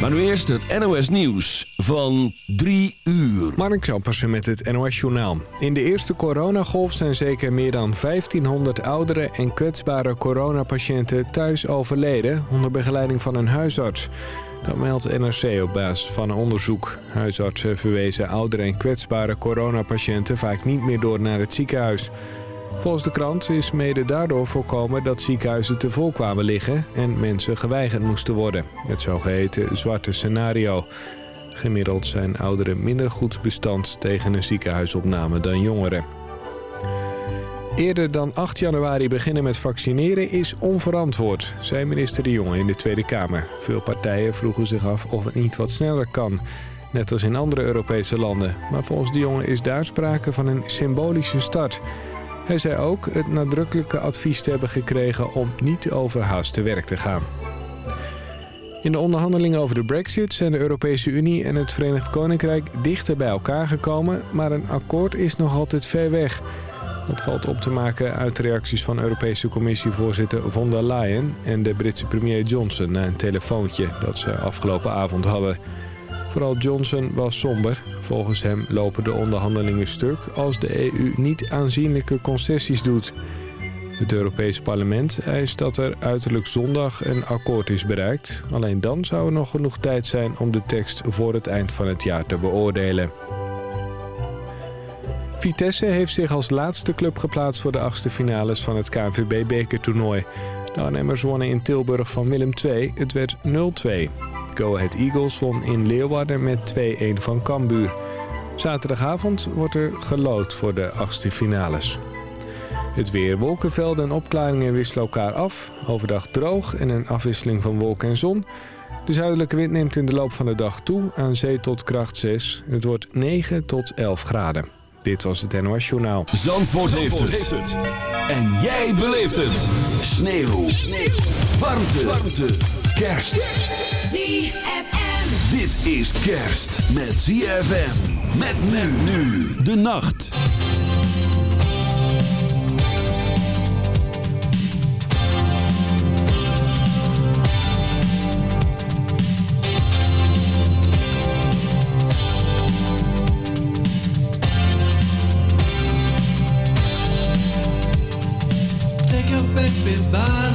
Maar nu eerst het NOS Nieuws van 3 uur. Mark Kampersen met het NOS Journaal. In de eerste coronagolf zijn zeker meer dan 1500 oudere en kwetsbare coronapatiënten thuis overleden... onder begeleiding van een huisarts. Dat meldt NRC op basis van een onderzoek. Huisartsen verwezen oudere en kwetsbare coronapatiënten vaak niet meer door naar het ziekenhuis. Volgens de krant is mede daardoor voorkomen dat ziekenhuizen te vol kwamen liggen en mensen geweigerd moesten worden. Het zogeheten zwarte scenario. Gemiddeld zijn ouderen minder goed bestand tegen een ziekenhuisopname dan jongeren. Eerder dan 8 januari beginnen met vaccineren is onverantwoord, zei minister De Jonge in de Tweede Kamer. Veel partijen vroegen zich af of het niet wat sneller kan, net als in andere Europese landen. Maar volgens De Jonge is daar sprake van een symbolische start. Hij zei ook het nadrukkelijke advies te hebben gekregen om niet overhaast te werk te gaan. In de onderhandelingen over de brexit zijn de Europese Unie en het Verenigd Koninkrijk dichter bij elkaar gekomen, maar een akkoord is nog altijd ver weg. Dat valt op te maken uit reacties van Europese Commissievoorzitter von der Leyen en de Britse premier Johnson na een telefoontje dat ze afgelopen avond hadden. Vooral Johnson was somber. Volgens hem lopen de onderhandelingen stuk als de EU niet aanzienlijke concessies doet. Het Europees Parlement eist dat er uiterlijk zondag een akkoord is bereikt. Alleen dan zou er nog genoeg tijd zijn om de tekst voor het eind van het jaar te beoordelen. Vitesse heeft zich als laatste club geplaatst voor de achtste finales van het KNVB-bekertoernooi. De Arnhemmers wonnen in Tilburg van Willem II. Het werd 0-2. Go Ahead Eagles won in Leeuwarden met 2-1 van Cambuur. Zaterdagavond wordt er gelood voor de achtste finales. Het weer, wolkenvelden en opklaringen wisselen elkaar af. Overdag droog en een afwisseling van wolk en zon. De zuidelijke wind neemt in de loop van de dag toe aan zee tot kracht 6. Het wordt 9 tot 11 graden. Dit was het NOS Journaal. Zandvoort, heeft, het. En jij beleeft het. Sneeuw. Sneeuw. Warmte. Warmte. Kerst. ZFM. Dit is kerst met ZFM. Met men nu de nacht. Take your baby by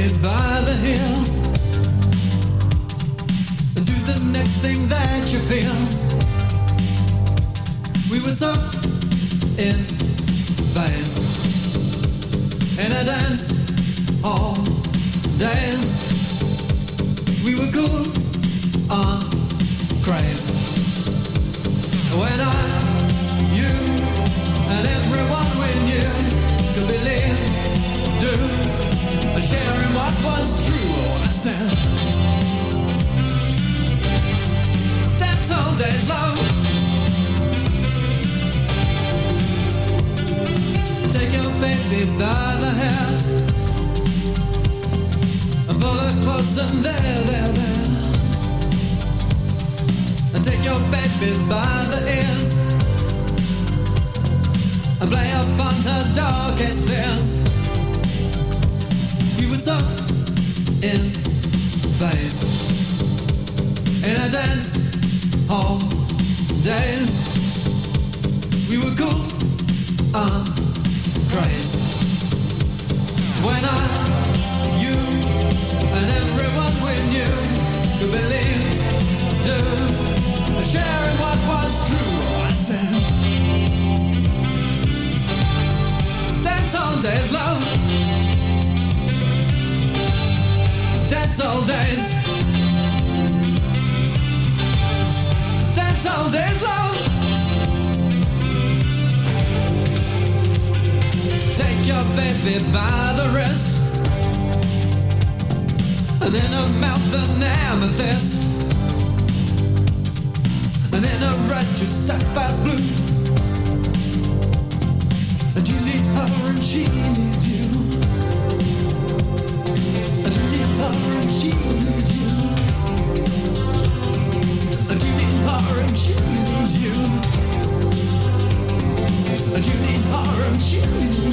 your by the heel and do the next thing that you feel. We were so in phase in a dance hall days. We were cool on craze. In phase. In a dance hall days. We were cool on craze when I, you, and everyone we knew could believe, do sharing what was true. I said, dance hall days, love. Dance hall days. Dance hall days, love. Take your baby by the wrist, and in her mouth an amethyst and in sapphire's blue. And you need her and she needs you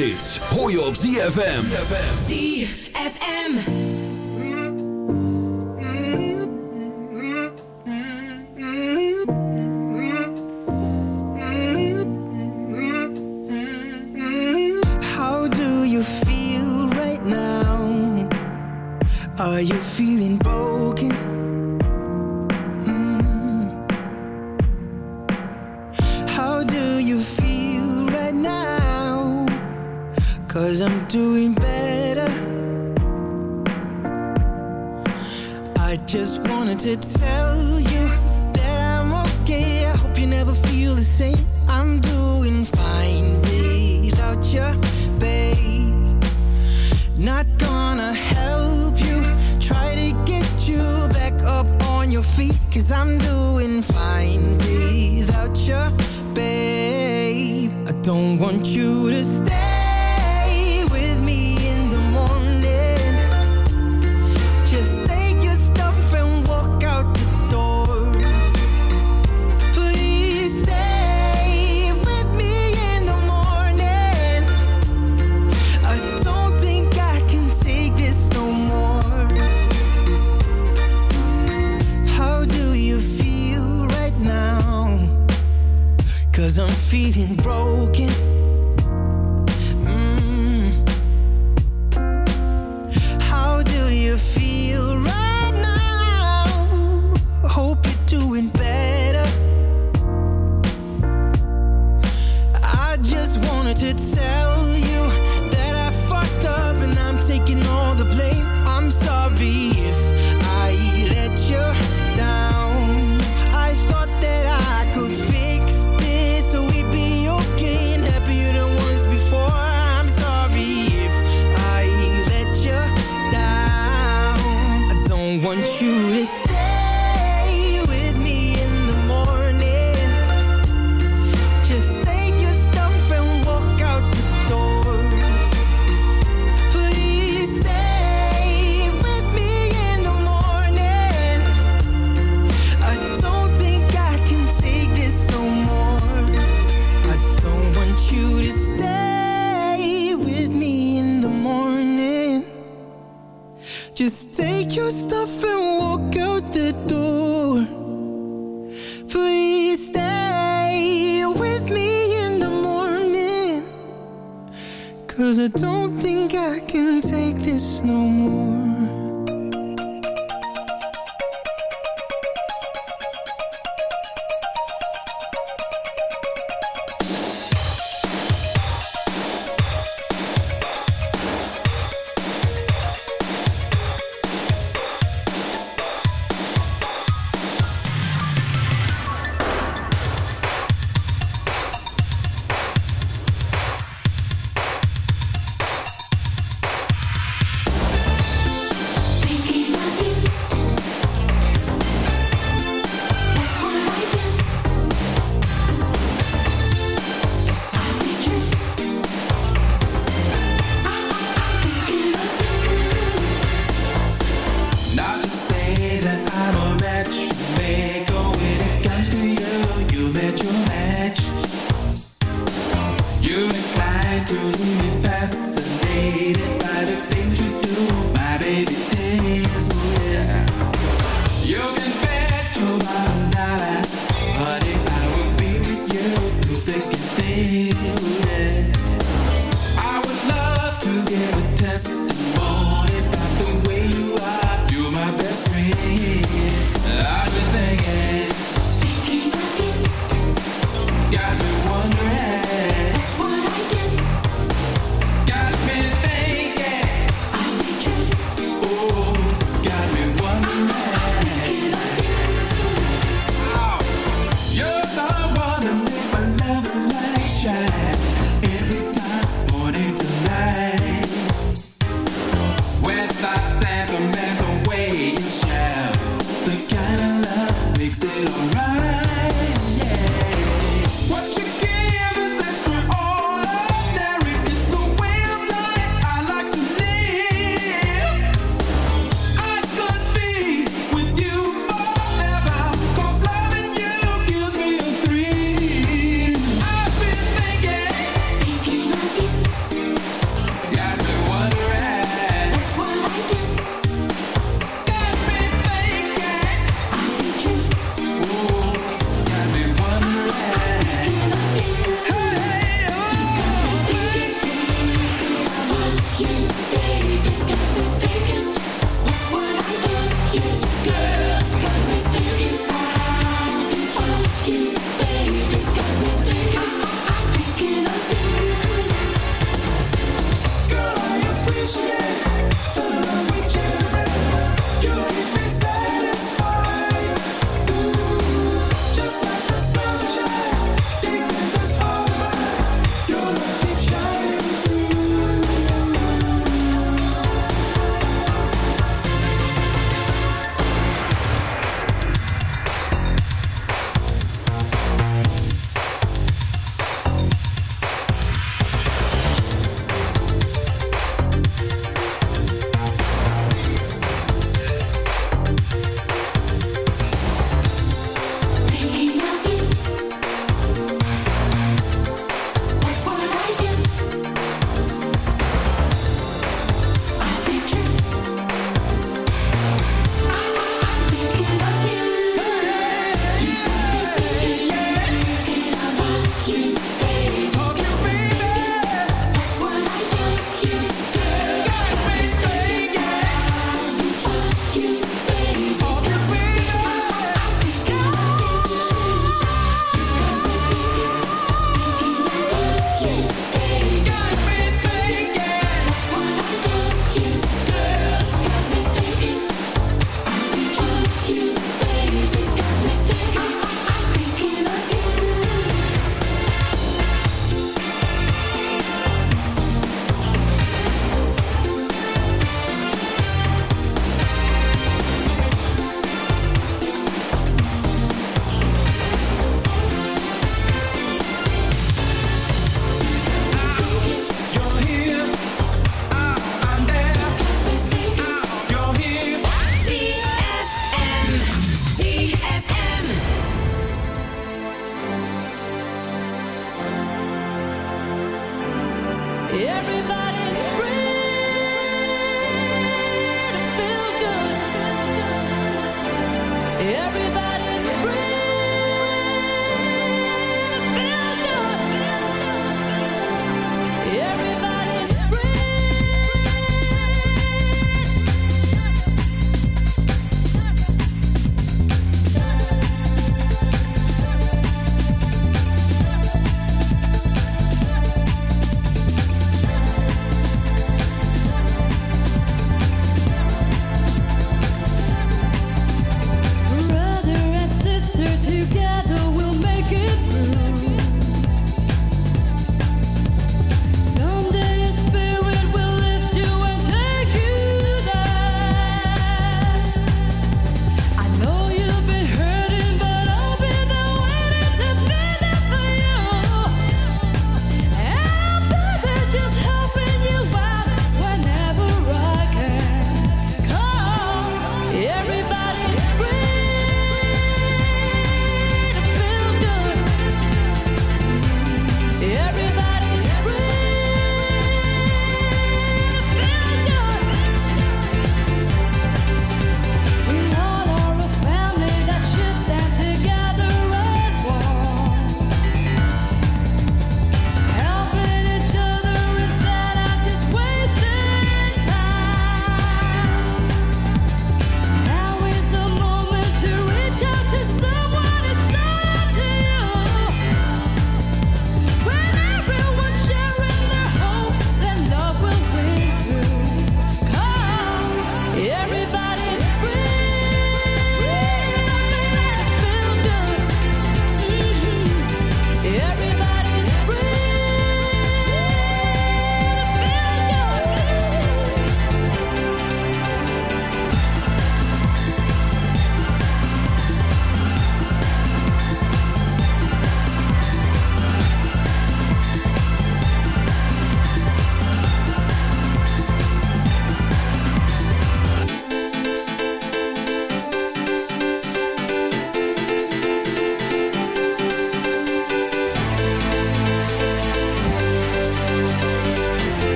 kersthits hoor je op. ZFM.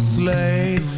sleigh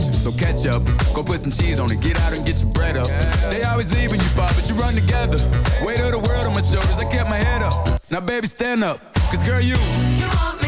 so catch up. Go put some cheese on it, get out and get your bread up. They always leaving you, pop, but you run together. Weight of the world on my shoulders, I kept my head up. Now, baby, stand up, cause girl, you. you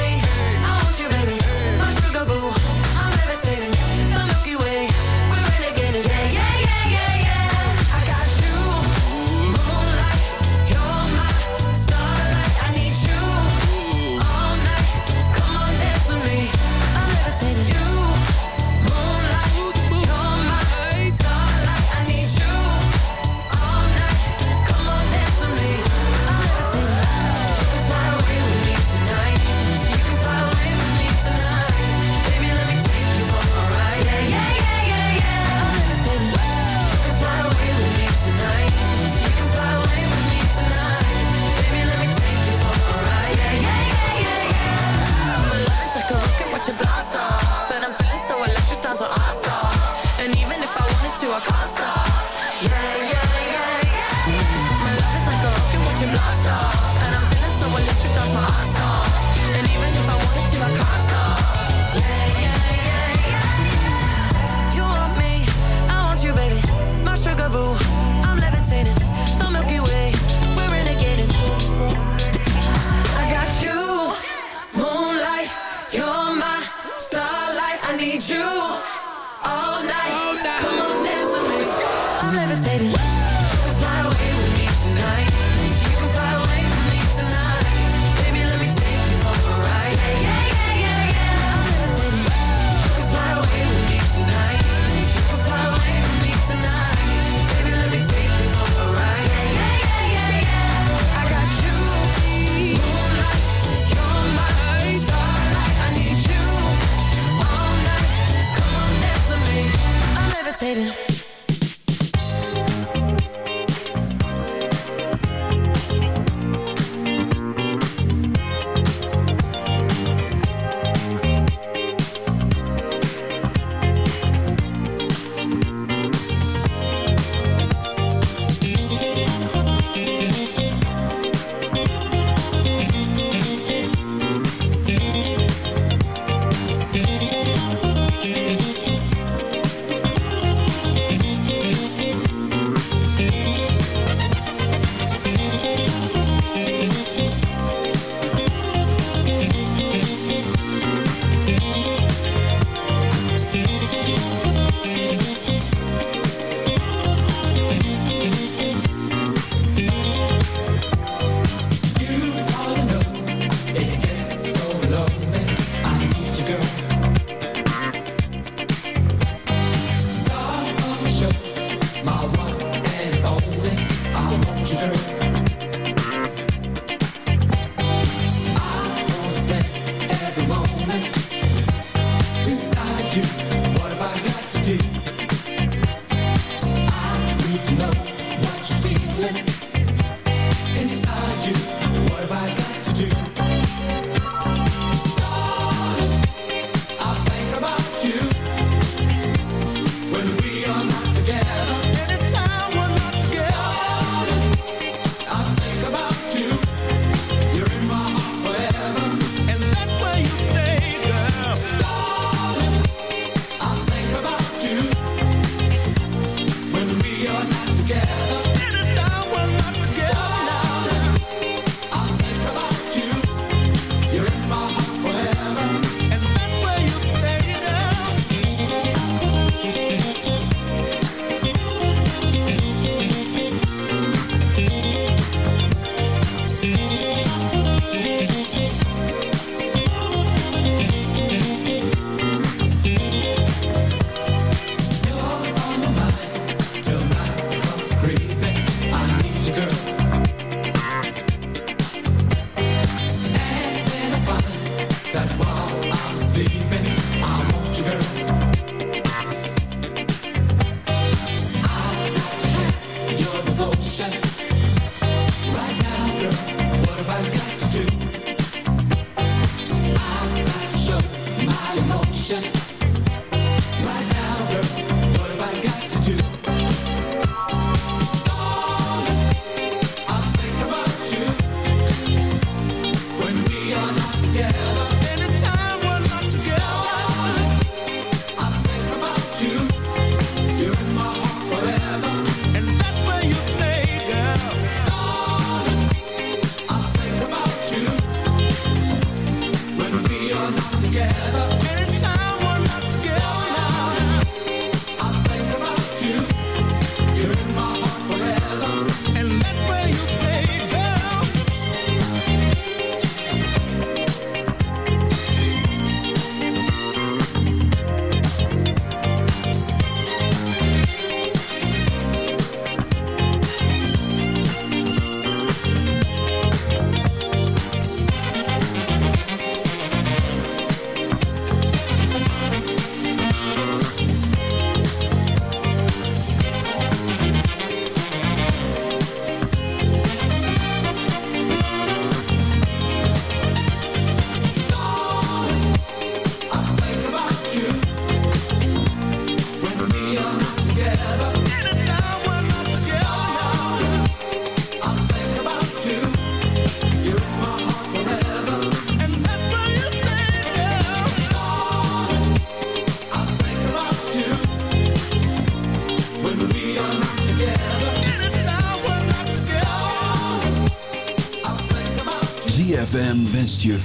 to a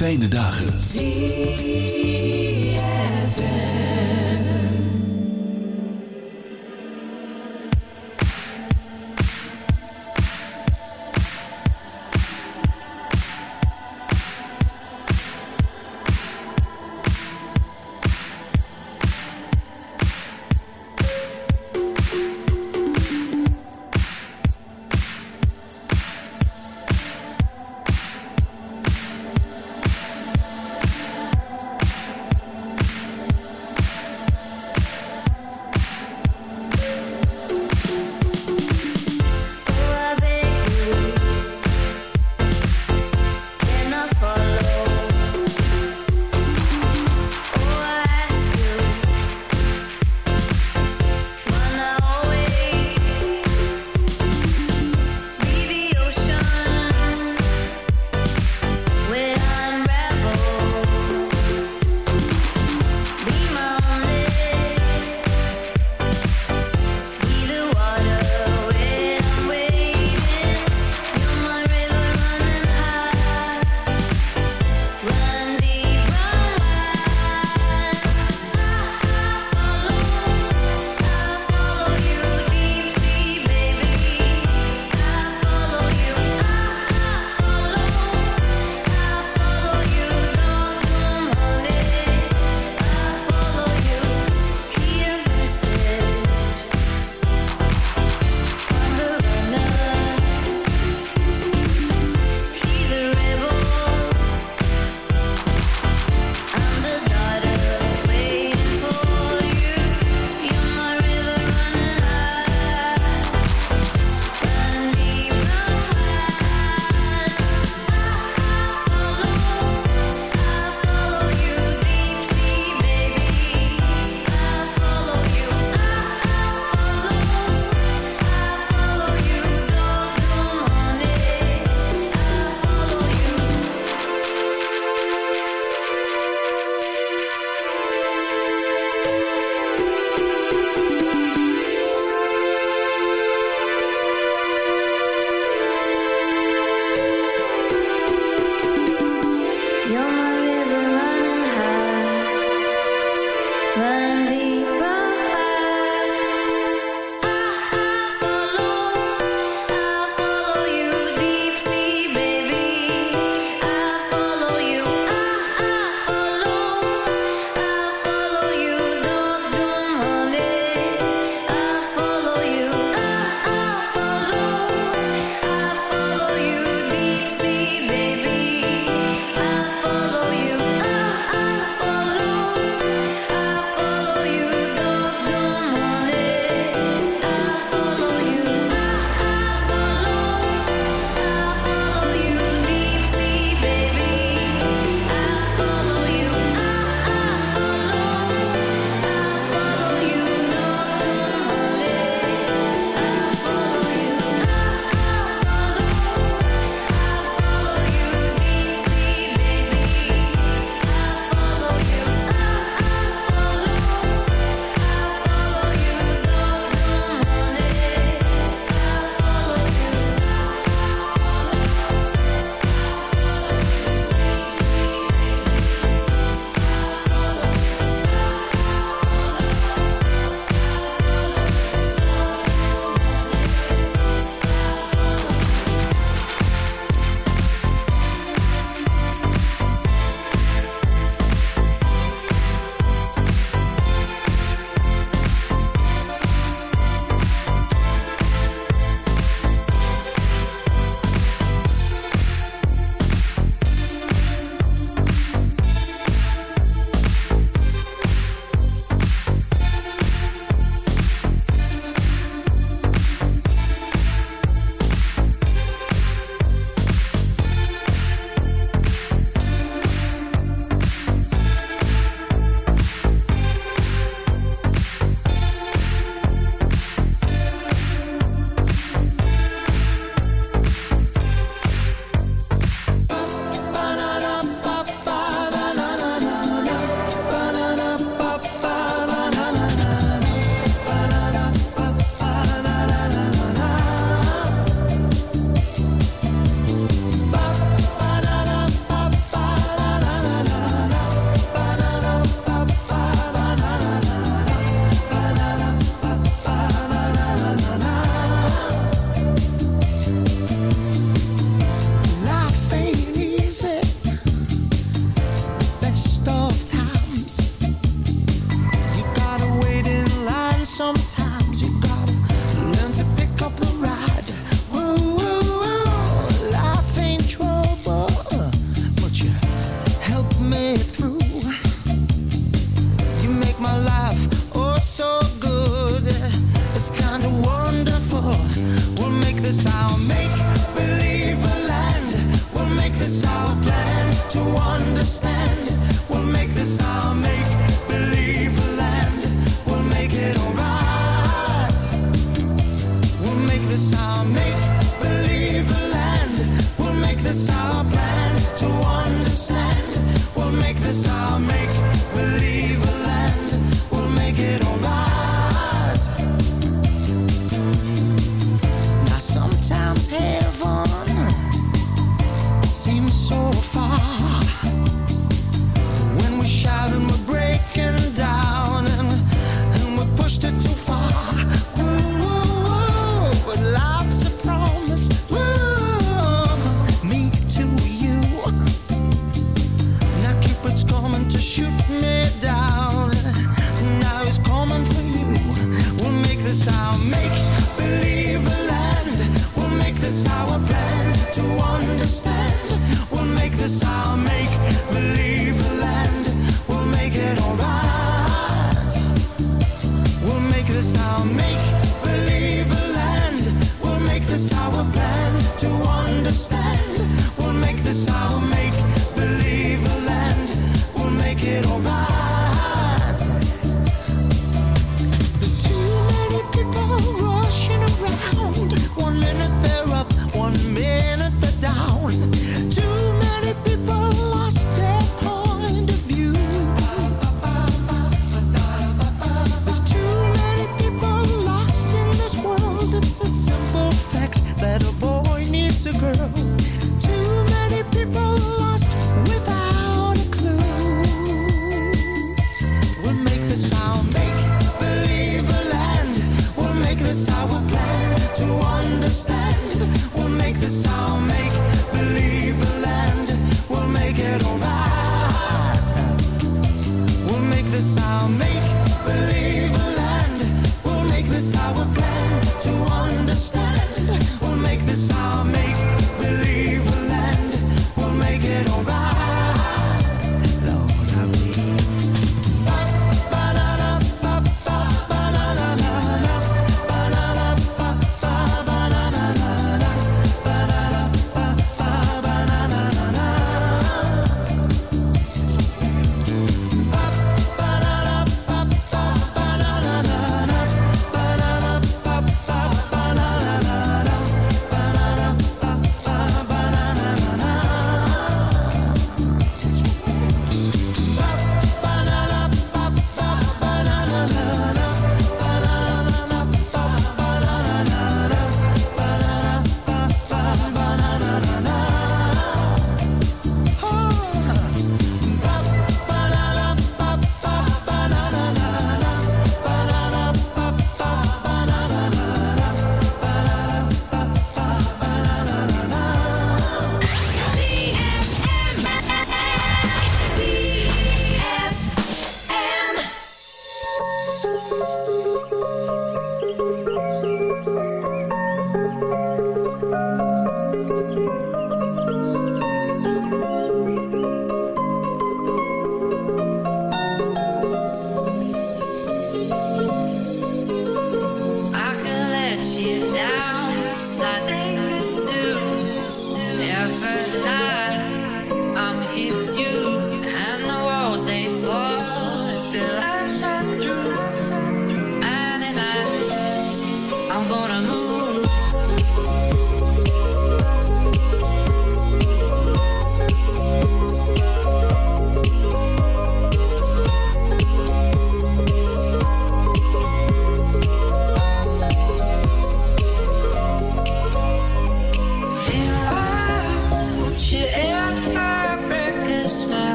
fijne dagen.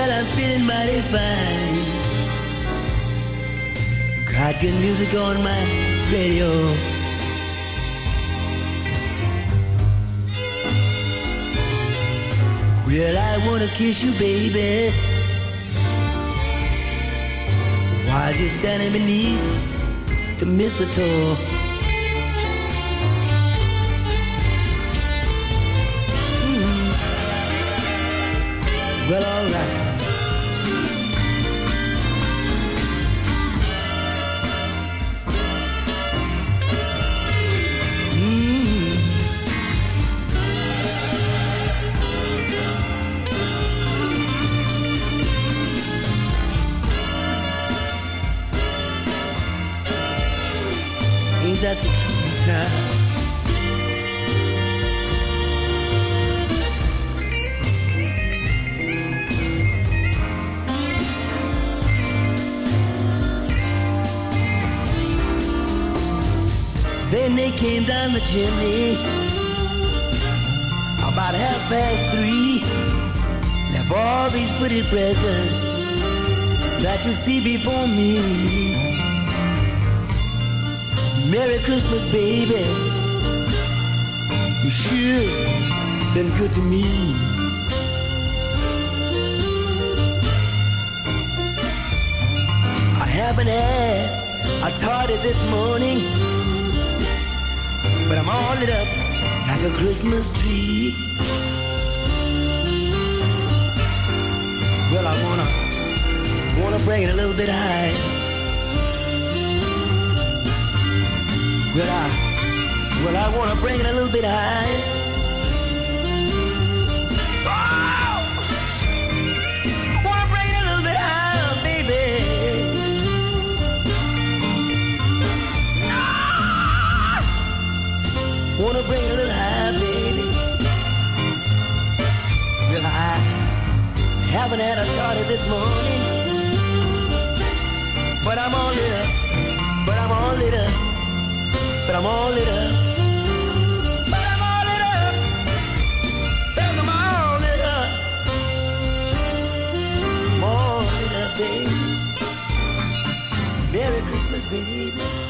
Girl, I'm feeling mighty fine. Got good music on my radio. Well, I wanna kiss you, baby. While you're standing beneath the mistletoe. Mm-hmm. Well, alright. the chimney. About half past three, left all these pretty presents that you see before me. Merry Christmas, baby. You sure been good to me. I haven't had a tardy this morning but I'm all lit up like a Christmas tree. Well, I wanna wanna bring it a little bit high. Well, I well I wanna bring it a little bit high. gonna bring a little high, baby. Well, I haven't had a shot of this morning, but I'm all lit up. But I'm all lit up. But I'm all lit up. But I'm all lit up. All lit up, baby. Merry Christmas, baby.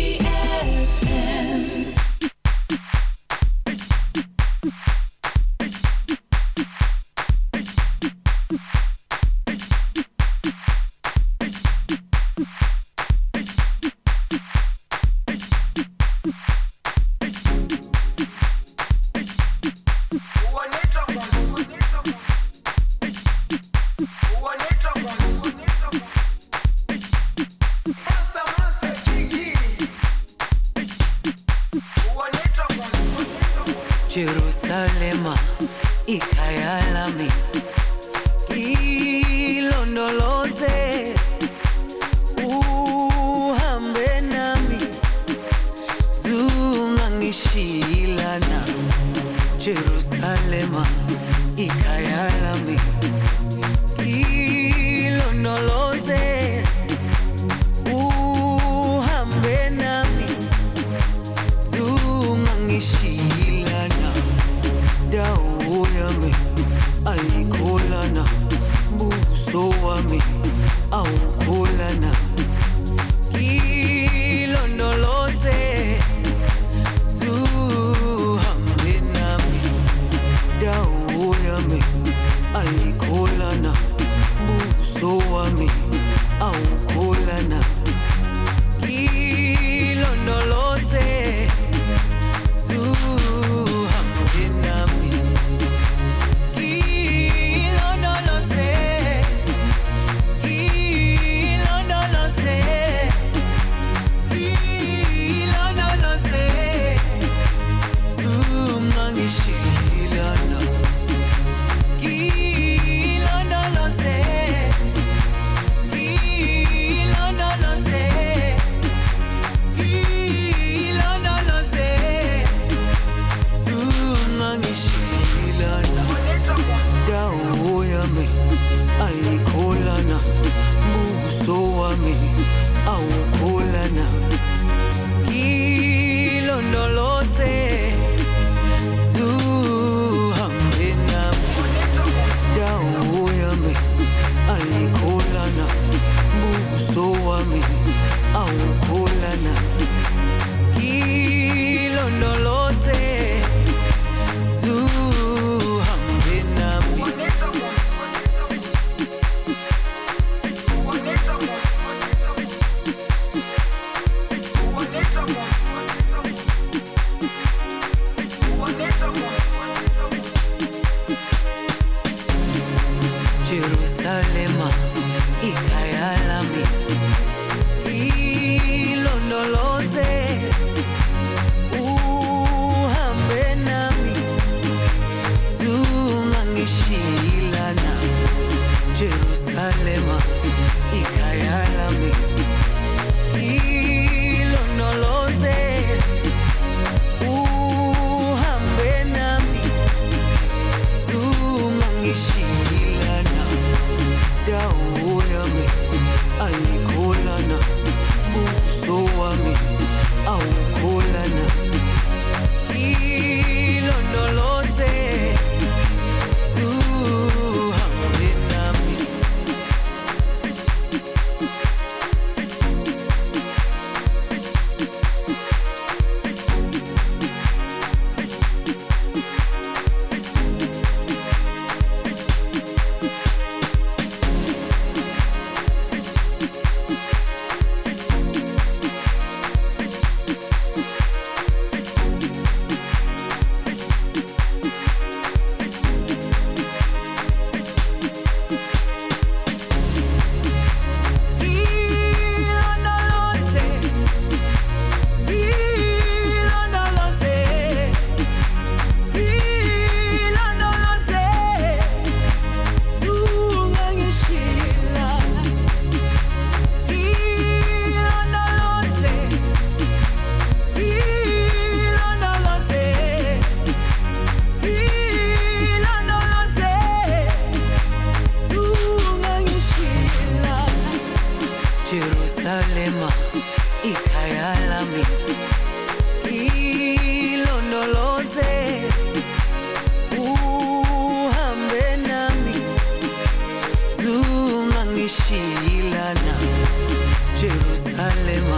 Jerusalema ikhaya lami ilondoloze uhambe nami. Zungangishilana Jerusalema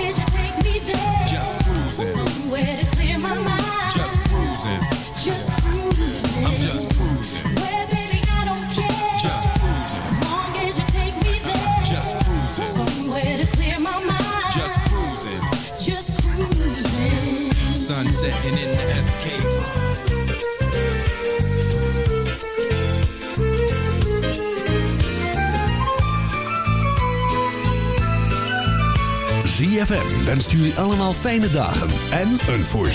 Setting in the SK. ZFM wenst jullie allemaal fijne dagen en een voorspoedig